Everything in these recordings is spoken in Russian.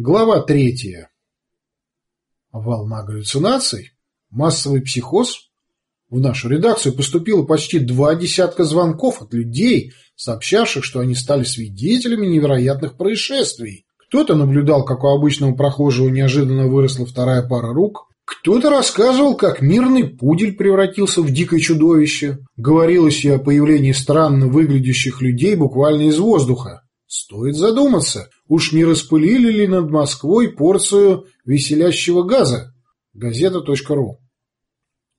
Глава третья. Волна галлюцинаций? Массовый психоз? В нашу редакцию поступило почти два десятка звонков от людей, сообщавших, что они стали свидетелями невероятных происшествий. Кто-то наблюдал, как у обычного прохожего неожиданно выросла вторая пара рук, кто-то рассказывал, как мирный пудель превратился в дикое чудовище. Говорилось и о появлении странно выглядящих людей буквально из воздуха. Стоит задуматься, уж не распылили ли над Москвой порцию веселящего газа? Газета.ру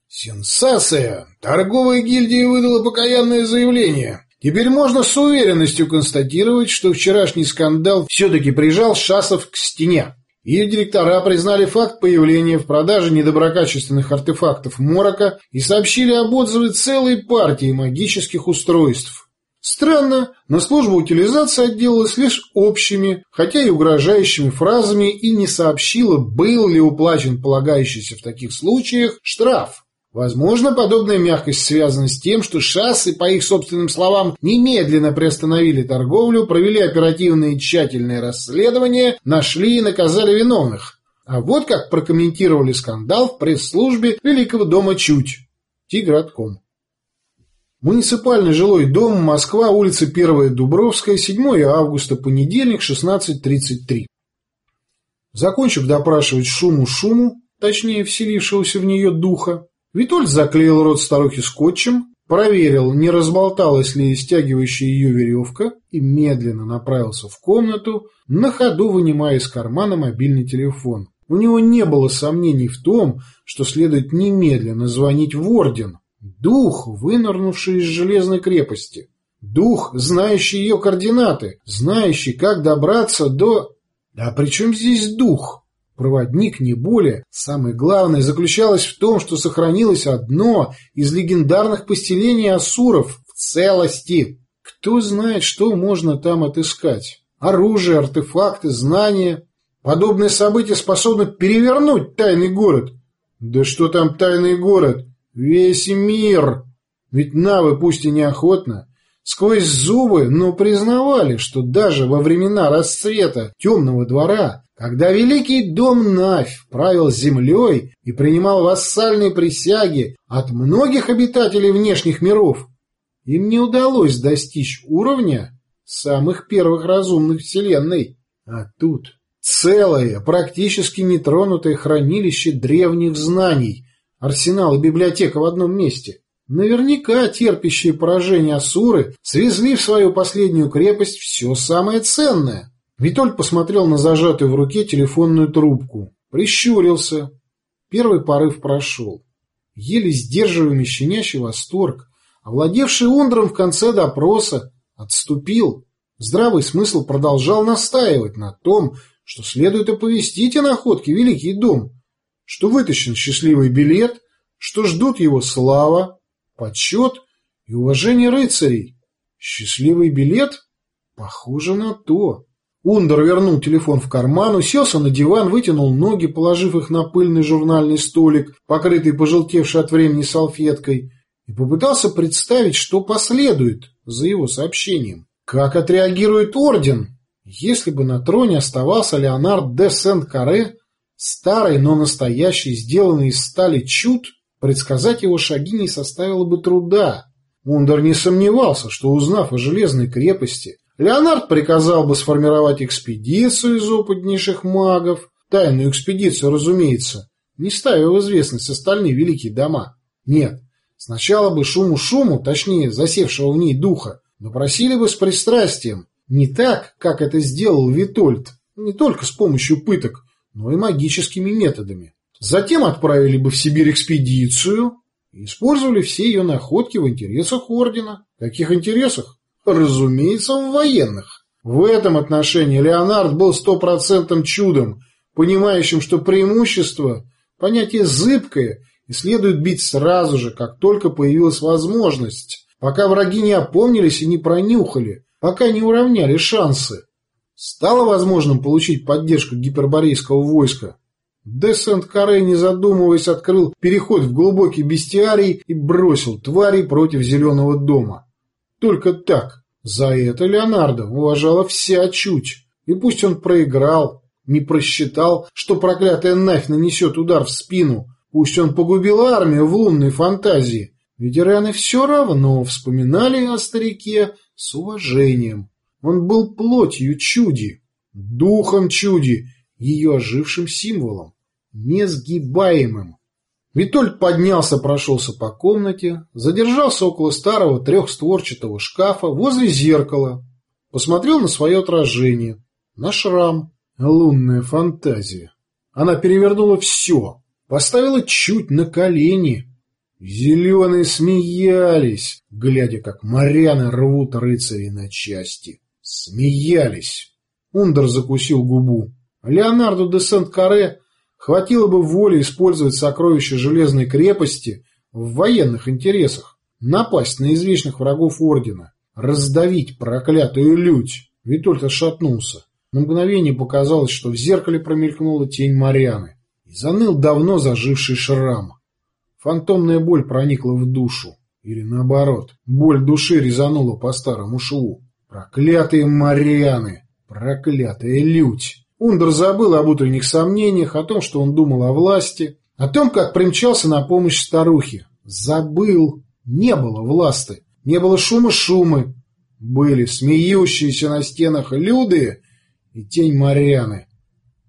Сенсация! Торговая гильдия выдала покаянное заявление. Теперь можно с уверенностью констатировать, что вчерашний скандал все-таки прижал Шасов к стене. Ее директора признали факт появления в продаже недоброкачественных артефактов Морока и сообщили об отзыве целой партии магических устройств. Странно, но служба утилизации отделалась лишь общими, хотя и угрожающими фразами и не сообщила, был ли уплачен полагающийся в таких случаях штраф. Возможно, подобная мягкость связана с тем, что шассы, по их собственным словам, немедленно приостановили торговлю, провели оперативное и тщательное расследование, нашли и наказали виновных. А вот как прокомментировали скандал в пресс-службе Великого дома Чуть. Тигратком. Муниципальный жилой дом, Москва, улица 1 Дубровская, 7 августа, понедельник, 16.33. Закончив допрашивать шуму-шуму, точнее вселившегося в нее духа, Витольд заклеил рот старухи скотчем, проверил, не разболталась ли стягивающая ее веревка, и медленно направился в комнату, на ходу вынимая из кармана мобильный телефон. У него не было сомнений в том, что следует немедленно звонить в Орден, Дух, вынырнувший из железной крепости. Дух, знающий ее координаты, знающий, как добраться до... Да при чем здесь дух? Проводник не более. Самое главное заключалось в том, что сохранилось одно из легендарных постелений асуров в целости. Кто знает, что можно там отыскать? Оружие, артефакты, знания. Подобные события способны перевернуть тайный город. Да что там тайный город? Весь мир! Ведь навы, пусть и неохотно, сквозь зубы, но признавали, что даже во времена расцвета темного двора, когда великий дом Навь правил землей и принимал вассальные присяги от многих обитателей внешних миров, им не удалось достичь уровня самых первых разумных вселенной. А тут целое, практически нетронутое хранилище древних знаний, арсенал и библиотека в одном месте. Наверняка терпящие поражение Асуры свезли в свою последнюю крепость все самое ценное. Витоль посмотрел на зажатую в руке телефонную трубку. Прищурился. Первый порыв прошел. Еле сдерживаемый щенящий восторг, овладевший Ундром в конце допроса, отступил. Здравый смысл продолжал настаивать на том, что следует оповестить о находке Великий дом, что вытащен счастливый билет, что ждут его слава, почет и уважение рыцарей. Счастливый билет? Похоже на то. Ундер вернул телефон в карман, уселся на диван, вытянул ноги, положив их на пыльный журнальный столик, покрытый пожелтевшей от времени салфеткой, и попытался представить, что последует за его сообщением. Как отреагирует Орден, если бы на троне оставался Леонард де Сент-Каре, Старый, но настоящий, сделанный из стали чуд, предсказать его шаги не составило бы труда. Ундер не сомневался, что, узнав о железной крепости, Леонард приказал бы сформировать экспедицию из опытнейших магов, тайную экспедицию, разумеется, не ставя в известность остальные великие дома. Нет, сначала бы шуму-шуму, точнее, засевшего в ней духа, допросили бы с пристрастием, не так, как это сделал Витольд, не только с помощью пыток, но и магическими методами. Затем отправили бы в Сибирь экспедицию и использовали все ее находки в интересах Ордена. Каких интересах? Разумеется, в военных. В этом отношении Леонард был стопроцентным чудом, понимающим, что преимущество – понятие зыбкое и следует бить сразу же, как только появилась возможность, пока враги не опомнились и не пронюхали, пока не уравняли шансы. Стало возможным получить поддержку гиперборейского войска. Десент Каре, не задумываясь, открыл переход в глубокий бестиарий и бросил тварей против Зеленого дома. Только так. За это Леонардо уважала вся чуть. И пусть он проиграл, Не просчитал, что проклятая Навь нанесет удар в спину. Пусть он погубил армию в лунной фантазии. Ветераны все равно вспоминали о старике с уважением. Он был плотью чуди, духом чуди, ее ожившим символом, несгибаемым. Витольд поднялся, прошелся по комнате, задержался около старого трехстворчатого шкафа возле зеркала, посмотрел на свое отражение, на шрам. Лунная фантазия. Она перевернула все, поставила чуть на колени. Зеленые смеялись, глядя, как моряны рвут рыцарей на части. Смеялись. Ундер закусил губу. Леонардо де Сент-Каре хватило бы воли использовать сокровища Железной крепости в военных интересах, напасть на извечных врагов Ордена, раздавить проклятую лють. Витольд отшатнулся. На мгновение показалось, что в зеркале промелькнула тень Марианы. И заныл давно заживший шрам. Фантомная боль проникла в душу. Или наоборот, боль души резанула по старому шву. Проклятые Марианы! Проклятая лють! Ундер забыл об утренних сомнениях, о том, что он думал о власти, о том, как примчался на помощь старухе. Забыл. Не было власти, не было шума-шумы. Были смеющиеся на стенах люди и тень Марианы.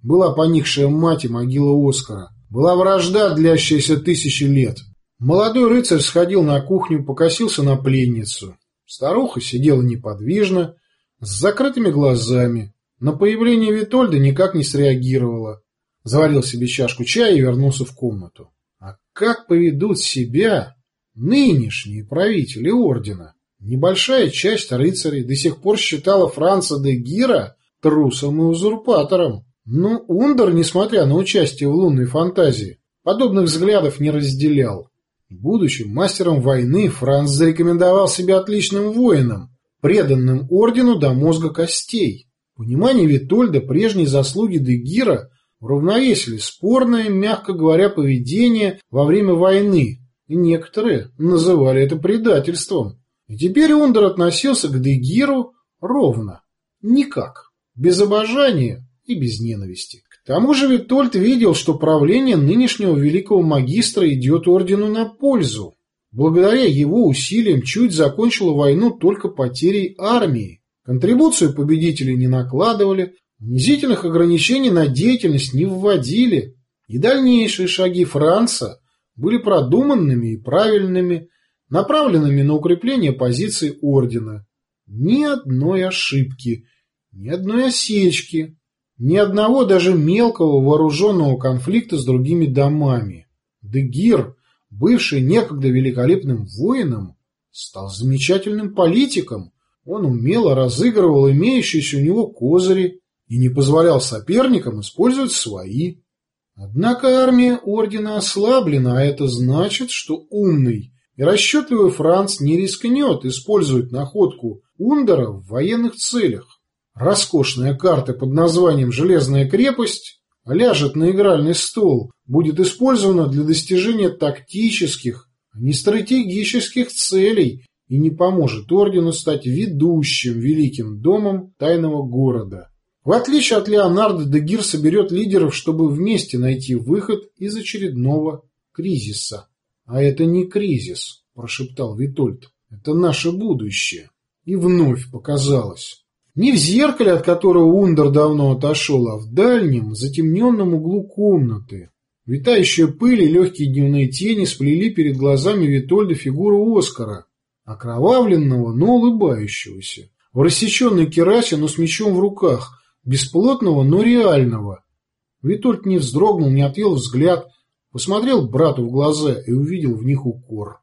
Была поникшая мать и могила Оскара. Была вражда, длящаяся тысячи лет. Молодой рыцарь сходил на кухню, покосился на пленницу. Старуха сидела неподвижно, с закрытыми глазами. На появление Витольда никак не среагировала. Заварил себе чашку чая и вернулся в комнату. А как поведут себя нынешние правители ордена? Небольшая часть рыцарей до сих пор считала Франца де Гира трусом и узурпатором. Но Ундер, несмотря на участие в лунной фантазии, подобных взглядов не разделял. Будучи мастером войны, Франц зарекомендовал себя отличным воином, преданным ордену до мозга костей. Понимание Витольда прежней заслуги Дегира уравновесили спорное, мягко говоря, поведение во время войны, и некоторые называли это предательством. И теперь Ундер относился к Дегиру ровно, никак, без обожания и без ненависти. Тому же Витольд видел, что правление нынешнего великого магистра идет ордену на пользу. Благодаря его усилиям чуть закончила войну только потерей армии. Контрибуцию победителей не накладывали, унизительных ограничений на деятельность не вводили, и дальнейшие шаги Франца были продуманными и правильными, направленными на укрепление позиций ордена. Ни одной ошибки, ни одной осечки, ни одного даже мелкого вооруженного конфликта с другими домами. Дегир, бывший некогда великолепным воином, стал замечательным политиком, он умело разыгрывал имеющиеся у него козыри и не позволял соперникам использовать свои. Однако армия ордена ослаблена, а это значит, что умный и расчетливый Франц не рискнет использовать находку Ундера в военных целях. Роскошная карта под названием «Железная крепость» ляжет на игральный стол, будет использована для достижения тактических, а не стратегических целей и не поможет ордену стать ведущим великим домом тайного города. В отличие от Леонардо, Дегир соберет лидеров, чтобы вместе найти выход из очередного кризиса. «А это не кризис», – прошептал Витольд. «Это наше будущее». И вновь показалось. Не в зеркале, от которого Ундер давно отошел, а в дальнем, затемненном углу комнаты. Витающая пыль и легкие дневные тени сплели перед глазами Витольда фигуру Оскара, окровавленного, но улыбающегося, в рассеченной керасе, но с мечом в руках, бесплотного, но реального. Витольд не вздрогнул, не отвел взгляд, посмотрел брату в глаза и увидел в них укор.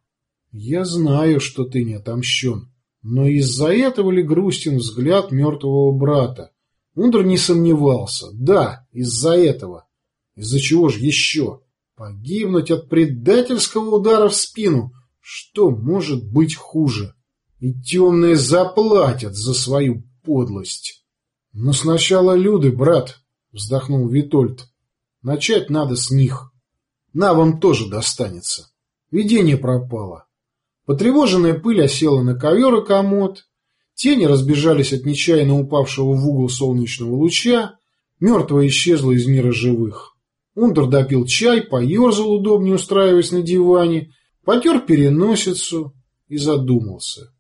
«Я знаю, что ты не отомщен, но из-за этого ли грустен взгляд мертвого брата?» Ундер не сомневался. Да, из-за этого. Из-за чего же еще? Погибнуть от предательского удара в спину, что может быть хуже? И темные заплатят за свою подлость. Но сначала люди, брат, вздохнул Витольд. Начать надо с них. На вам тоже достанется. Видение пропало. Потревоженная пыль осела на ковер и комод. Тени разбежались от нечаянно упавшего в угол солнечного луча. Мертвая исчезла из мира живых. Ундер допил чай, поерзал удобнее, устраиваясь на диване, потер переносицу и задумался.